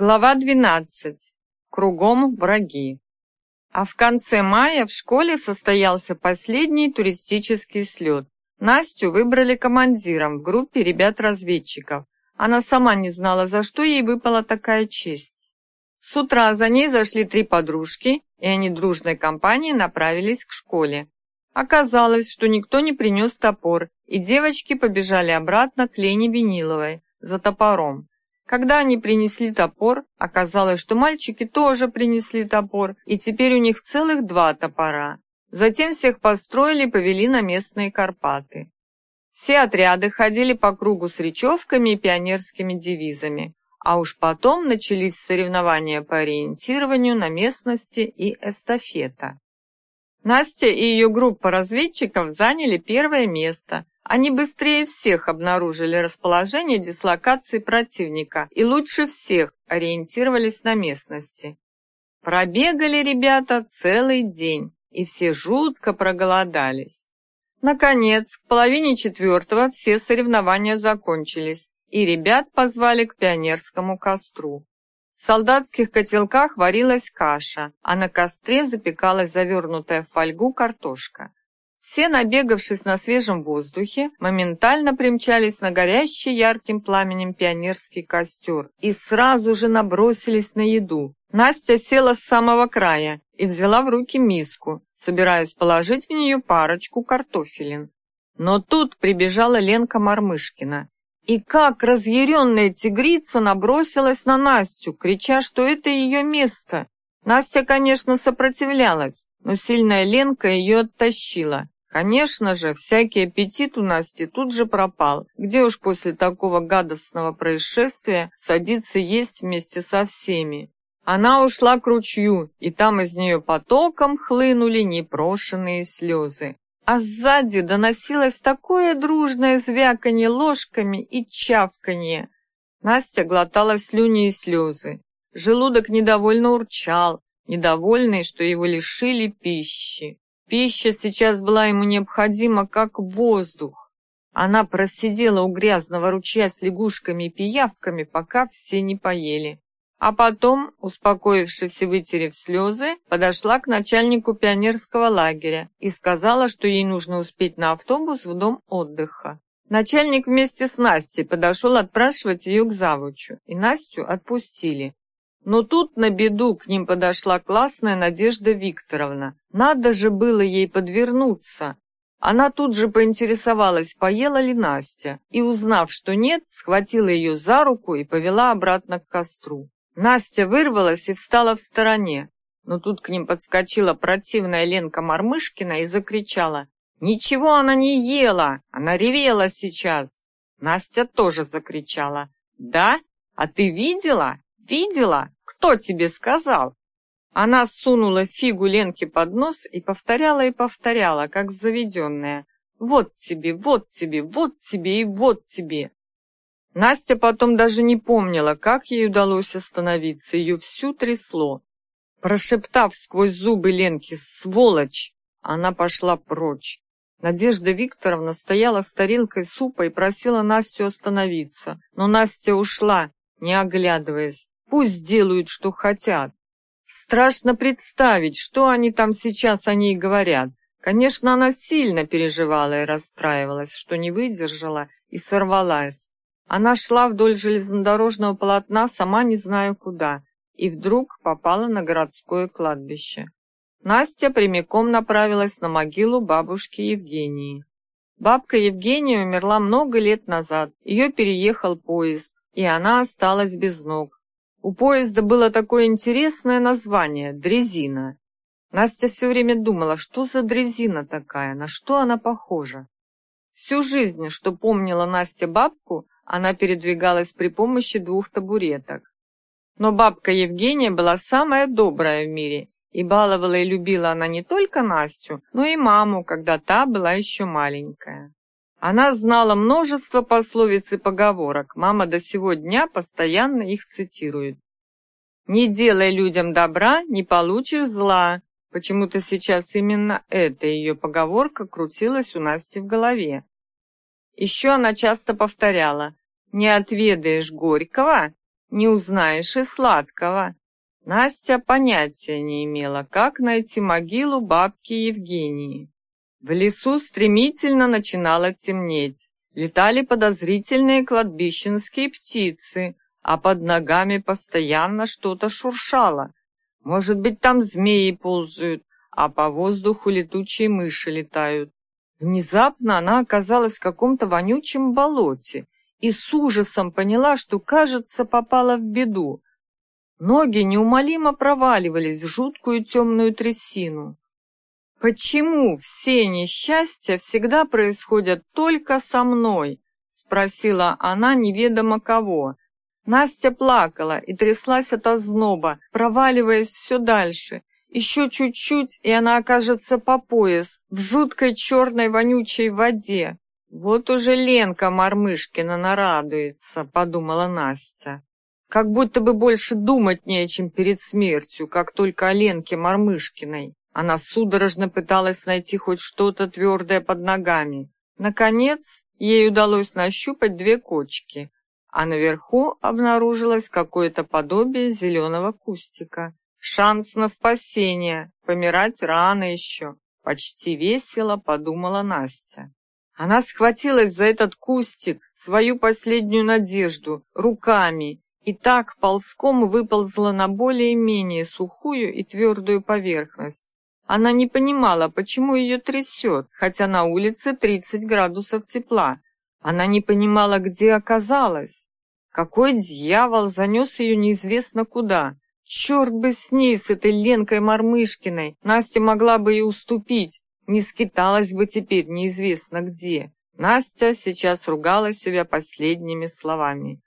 Глава 12. Кругом враги. А в конце мая в школе состоялся последний туристический слет. Настю выбрали командиром в группе ребят-разведчиков. Она сама не знала, за что ей выпала такая честь. С утра за ней зашли три подружки, и они дружной компанией направились к школе. Оказалось, что никто не принес топор, и девочки побежали обратно к Лене Виниловой за топором. Когда они принесли топор, оказалось, что мальчики тоже принесли топор, и теперь у них целых два топора. Затем всех построили и повели на местные Карпаты. Все отряды ходили по кругу с речевками и пионерскими девизами, а уж потом начались соревнования по ориентированию на местности и эстафета. Настя и ее группа разведчиков заняли первое место, они быстрее всех обнаружили расположение дислокации противника и лучше всех ориентировались на местности. Пробегали ребята целый день, и все жутко проголодались. Наконец, к половине четвертого все соревнования закончились, и ребят позвали к пионерскому костру. В солдатских котелках варилась каша, а на костре запекалась завернутая в фольгу картошка. Все, набегавшись на свежем воздухе, моментально примчались на горящий ярким пламенем пионерский костер и сразу же набросились на еду. Настя села с самого края и взяла в руки миску, собираясь положить в нее парочку картофелин. Но тут прибежала Ленка Мармышкина. И как разъяренная тигрица набросилась на Настю, крича, что это ее место. Настя, конечно, сопротивлялась, но сильная Ленка ее оттащила. Конечно же, всякий аппетит у Насти тут же пропал. Где уж после такого гадостного происшествия садиться есть вместе со всеми? Она ушла к ручью, и там из нее потоком хлынули непрошенные слезы. А сзади доносилось такое дружное звяканье ложками и чавканье. Настя глотала слюни и слезы. Желудок недовольно урчал, недовольный, что его лишили пищи. Пища сейчас была ему необходима, как воздух. Она просидела у грязного ручья с лягушками и пиявками, пока все не поели. А потом, успокоившись и вытерев слезы, подошла к начальнику пионерского лагеря и сказала, что ей нужно успеть на автобус в дом отдыха. Начальник вместе с Настей подошел отпрашивать ее к завучу, и Настю отпустили. Но тут на беду к ним подошла классная Надежда Викторовна. Надо же было ей подвернуться. Она тут же поинтересовалась, поела ли Настя, и, узнав, что нет, схватила ее за руку и повела обратно к костру. Настя вырвалась и встала в стороне, но тут к ним подскочила противная Ленка Мармышкина и закричала. «Ничего она не ела! Она ревела сейчас!» Настя тоже закричала. «Да? А ты видела? Видела? Кто тебе сказал?» Она сунула фигу Ленке под нос и повторяла и повторяла, как заведенная. «Вот тебе, вот тебе, вот тебе и вот тебе!» Настя потом даже не помнила, как ей удалось остановиться, ее всю трясло. Прошептав сквозь зубы Ленке «Сволочь!», она пошла прочь. Надежда Викторовна стояла с тарелкой супа и просила Настю остановиться, но Настя ушла, не оглядываясь. Пусть делают, что хотят. Страшно представить, что они там сейчас о ней говорят. Конечно, она сильно переживала и расстраивалась, что не выдержала и сорвалась. Она шла вдоль железнодорожного полотна, сама не знаю куда, и вдруг попала на городское кладбище. Настя прямиком направилась на могилу бабушки Евгении. Бабка Евгения умерла много лет назад, ее переехал поезд, и она осталась без ног. У поезда было такое интересное название – дрезина. Настя все время думала, что за дрезина такая, на что она похожа. Всю жизнь, что помнила Настя бабку, она передвигалась при помощи двух табуреток. Но бабка Евгения была самая добрая в мире, и баловала и любила она не только Настю, но и маму, когда та была еще маленькая. Она знала множество пословиц и поговорок, мама до сего дня постоянно их цитирует. «Не делай людям добра, не получишь зла». Почему-то сейчас именно эта ее поговорка крутилась у Насти в голове. Еще она часто повторяла «Не отведаешь горького, Не узнаешь и сладкого. Настя понятия не имела, как найти могилу бабки Евгении. В лесу стремительно начинало темнеть. Летали подозрительные кладбищенские птицы, а под ногами постоянно что-то шуршало. Может быть, там змеи ползают, а по воздуху летучие мыши летают. Внезапно она оказалась в каком-то вонючем болоте и с ужасом поняла, что, кажется, попала в беду. Ноги неумолимо проваливались в жуткую темную трясину. «Почему все несчастья всегда происходят только со мной?» — спросила она неведомо кого. Настя плакала и тряслась от озноба, проваливаясь все дальше. Еще чуть-чуть, и она окажется по пояс, в жуткой черной вонючей воде. «Вот уже Ленка Мармышкина нарадуется», — подумала Настя. Как будто бы больше думать не о чем перед смертью, как только о Ленке Мармышкиной. Она судорожно пыталась найти хоть что-то твердое под ногами. Наконец, ей удалось нащупать две кочки, а наверху обнаружилось какое-то подобие зеленого кустика. Шанс на спасение, помирать рано еще. Почти весело подумала Настя. Она схватилась за этот кустик, свою последнюю надежду, руками и так ползком выползла на более-менее сухую и твердую поверхность. Она не понимала, почему ее трясет, хотя на улице 30 градусов тепла. Она не понимала, где оказалась. Какой дьявол занес ее неизвестно куда. Черт бы с ней, с этой Ленкой Мармышкиной. Настя могла бы и уступить, не скиталась бы теперь неизвестно где. Настя сейчас ругала себя последними словами.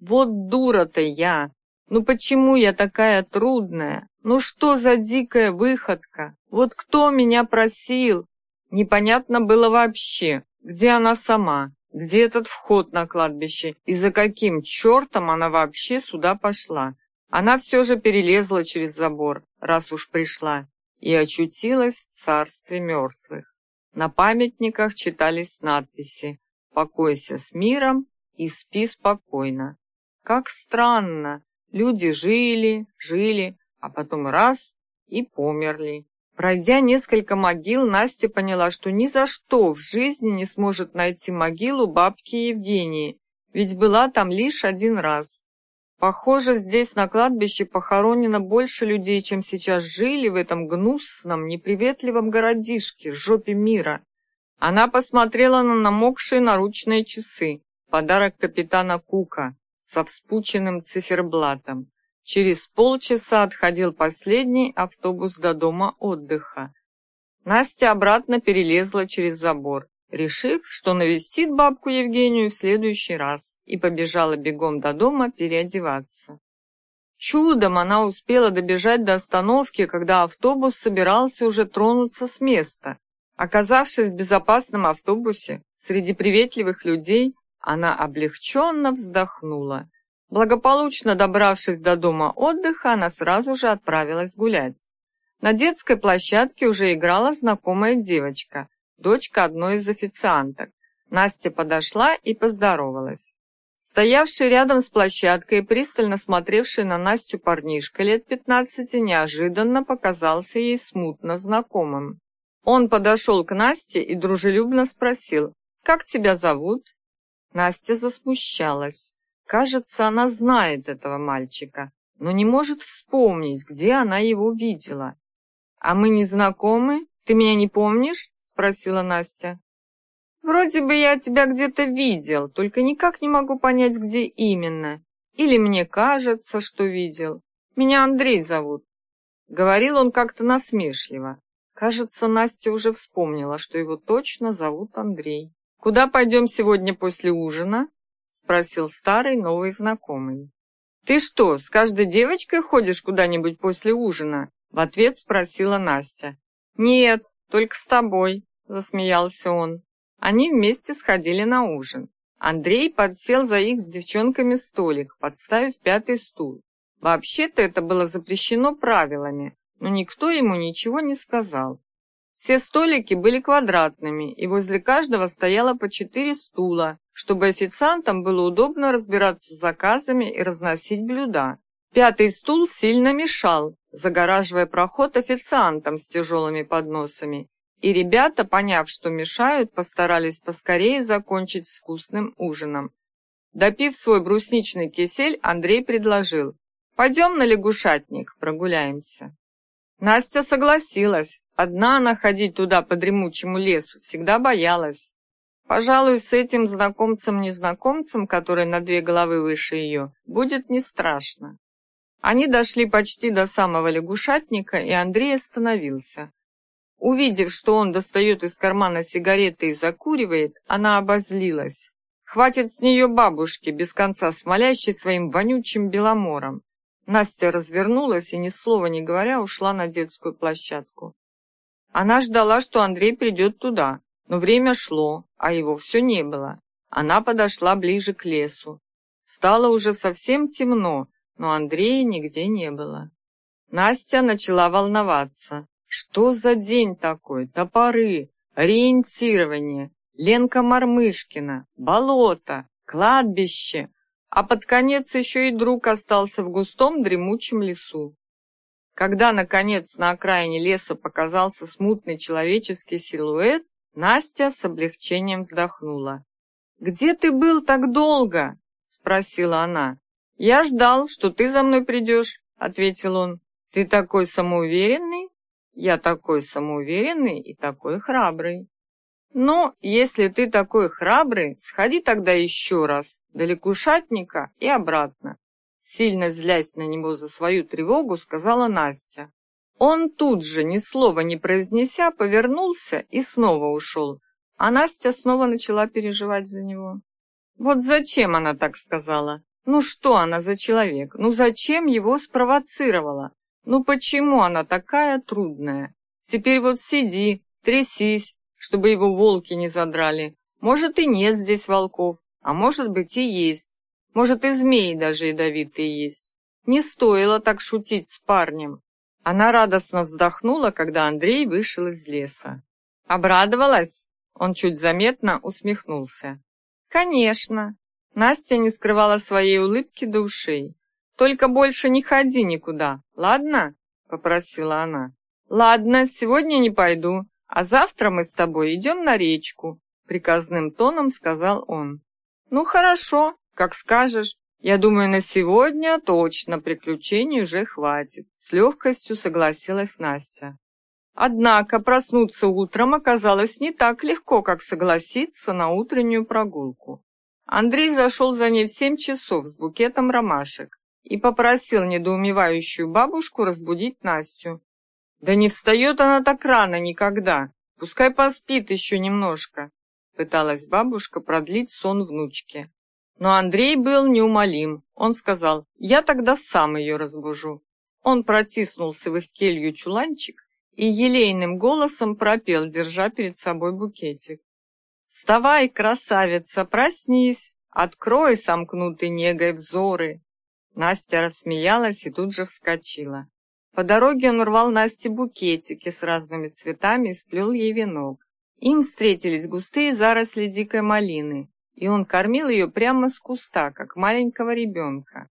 Вот дура-то я! Ну почему я такая трудная? Ну что за дикая выходка? Вот кто меня просил? Непонятно было вообще, где она сама, где этот вход на кладбище и за каким чертом она вообще сюда пошла. Она все же перелезла через забор, раз уж пришла, и очутилась в царстве мертвых. На памятниках читались надписи «Покойся с миром и спи спокойно». Как странно. Люди жили, жили, а потом раз и померли. Пройдя несколько могил, Настя поняла, что ни за что в жизни не сможет найти могилу бабки Евгении, ведь была там лишь один раз. Похоже, здесь на кладбище похоронено больше людей, чем сейчас жили в этом гнусном, неприветливом городишке, жопе мира. Она посмотрела на намокшие наручные часы, подарок капитана Кука со вспученным циферблатом. Через полчаса отходил последний автобус до дома отдыха. Настя обратно перелезла через забор, решив, что навестит бабку Евгению в следующий раз, и побежала бегом до дома переодеваться. Чудом она успела добежать до остановки, когда автобус собирался уже тронуться с места. Оказавшись в безопасном автобусе, среди приветливых людей, она облегченно вздохнула. Благополучно добравшись до дома отдыха, она сразу же отправилась гулять. На детской площадке уже играла знакомая девочка, дочка одной из официанток. Настя подошла и поздоровалась. Стоявший рядом с площадкой и пристально смотревший на Настю парнишка лет пятнадцати неожиданно показался ей смутно знакомым. Он подошел к Насте и дружелюбно спросил, «Как тебя зовут?» Настя засмущалась. Кажется, она знает этого мальчика, но не может вспомнить, где она его видела. «А мы не знакомы? Ты меня не помнишь?» — спросила Настя. «Вроде бы я тебя где-то видел, только никак не могу понять, где именно. Или мне кажется, что видел. Меня Андрей зовут». Говорил он как-то насмешливо. Кажется, Настя уже вспомнила, что его точно зовут Андрей. «Куда пойдем сегодня после ужина?» — спросил старый новый знакомый. «Ты что, с каждой девочкой ходишь куда-нибудь после ужина?» — в ответ спросила Настя. «Нет, только с тобой», — засмеялся он. Они вместе сходили на ужин. Андрей подсел за их с девчонками столик, подставив пятый стул. Вообще-то это было запрещено правилами, но никто ему ничего не сказал. Все столики были квадратными, и возле каждого стояло по четыре стула, чтобы официантам было удобно разбираться с заказами и разносить блюда. Пятый стул сильно мешал, загораживая проход официантам с тяжелыми подносами, и ребята, поняв, что мешают, постарались поскорее закончить вкусным ужином. Допив свой брусничный кисель, Андрей предложил, «Пойдем на лягушатник, прогуляемся». Настя согласилась. Одна она ходить туда по дремучему лесу всегда боялась. Пожалуй, с этим знакомцем-незнакомцем, который на две головы выше ее, будет не страшно. Они дошли почти до самого лягушатника, и Андрей остановился. Увидев, что он достает из кармана сигареты и закуривает, она обозлилась. Хватит с нее бабушки, без конца смолящей своим вонючим беломором. Настя развернулась и, ни слова не говоря, ушла на детскую площадку. Она ждала, что Андрей придет туда, но время шло, а его все не было. Она подошла ближе к лесу. Стало уже совсем темно, но Андрея нигде не было. Настя начала волноваться. Что за день такой? Топоры, ориентирование, Ленка Мармышкина, болото, кладбище, а под конец еще и друг остался в густом дремучем лесу. Когда, наконец, на окраине леса показался смутный человеческий силуэт, Настя с облегчением вздохнула. «Где ты был так долго?» — спросила она. «Я ждал, что ты за мной придешь», — ответил он. «Ты такой самоуверенный?» «Я такой самоуверенный и такой храбрый». «Ну, если ты такой храбрый, сходи тогда еще раз, до Лекушатника и обратно», сильно злясь на него за свою тревогу, сказала Настя. Он тут же, ни слова не произнеся, повернулся и снова ушел, а Настя снова начала переживать за него. Вот зачем она так сказала? Ну что она за человек? Ну зачем его спровоцировала? Ну почему она такая трудная? Теперь вот сиди, трясись, чтобы его волки не задрали. Может и нет здесь волков, а может быть и есть. Может и змеи даже ядовитые есть. Не стоило так шутить с парнем. Она радостно вздохнула, когда Андрей вышел из леса. Обрадовалась? Он чуть заметно усмехнулся. Конечно. Настя не скрывала своей улыбки до ушей. «Только больше не ходи никуда, ладно?» — попросила она. «Ладно, сегодня не пойду, а завтра мы с тобой идем на речку», — приказным тоном сказал он. «Ну хорошо, как скажешь. Я думаю, на сегодня точно приключений уже хватит», — с легкостью согласилась Настя. Однако проснуться утром оказалось не так легко, как согласиться на утреннюю прогулку. Андрей зашел за ней в семь часов с букетом ромашек и попросил недоумевающую бабушку разбудить Настю. «Да не встает она так рано никогда, пускай поспит еще немножко», пыталась бабушка продлить сон внучки. Но Андрей был неумолим. Он сказал, «Я тогда сам ее разбужу». Он протиснулся в их келью чуланчик и елейным голосом пропел, держа перед собой букетик. Вставай, красавица, проснись, открой сомкнутый негой взоры. Настя рассмеялась и тут же вскочила. По дороге он рвал Насте букетики с разными цветами и сплел ей венок. Им встретились густые заросли дикой малины, и он кормил ее прямо с куста, как маленького ребенка.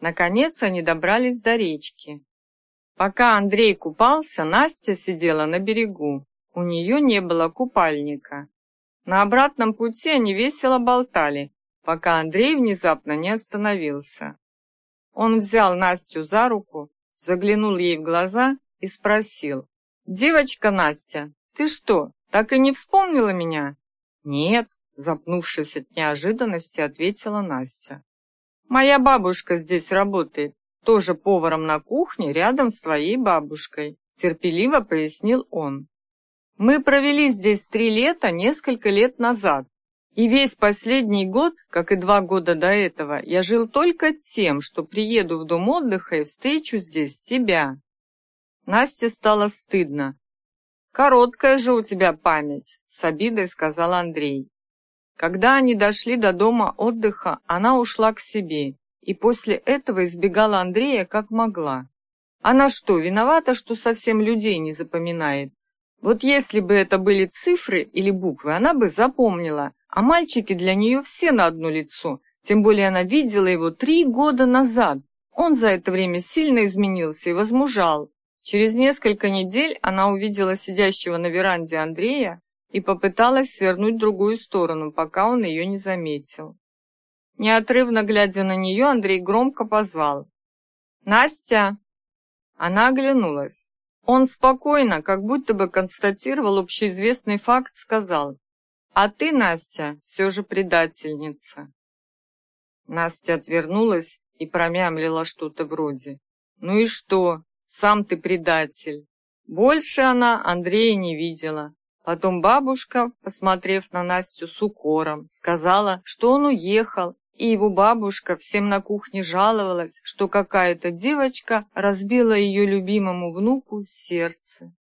Наконец они добрались до речки. Пока Андрей купался, Настя сидела на берегу. У нее не было купальника. На обратном пути они весело болтали, пока Андрей внезапно не остановился. Он взял Настю за руку, заглянул ей в глаза и спросил. «Девочка Настя, ты что, так и не вспомнила меня?» «Нет», запнувшись от неожиданности, ответила Настя. «Моя бабушка здесь работает, тоже поваром на кухне рядом с твоей бабушкой», терпеливо пояснил он. Мы провели здесь три лета несколько лет назад. И весь последний год, как и два года до этого, я жил только тем, что приеду в дом отдыха и встречу здесь тебя. Насте стало стыдно. «Короткая же у тебя память», — с обидой сказал Андрей. Когда они дошли до дома отдыха, она ушла к себе, и после этого избегала Андрея как могла. Она что, виновата, что совсем людей не запоминает? Вот если бы это были цифры или буквы, она бы запомнила, а мальчики для нее все на одно лицо, тем более она видела его три года назад. Он за это время сильно изменился и возмужал. Через несколько недель она увидела сидящего на веранде Андрея и попыталась свернуть в другую сторону, пока он ее не заметил. Неотрывно глядя на нее, Андрей громко позвал. «Настя!» Она оглянулась. Он спокойно, как будто бы констатировал общеизвестный факт, сказал. «А ты, Настя, все же предательница». Настя отвернулась и промямлила что-то вроде. «Ну и что? Сам ты предатель». Больше она Андрея не видела. Потом бабушка, посмотрев на Настю с укором, сказала, что он уехал, и его бабушка всем на кухне жаловалась, что какая-то девочка разбила ее любимому внуку сердце.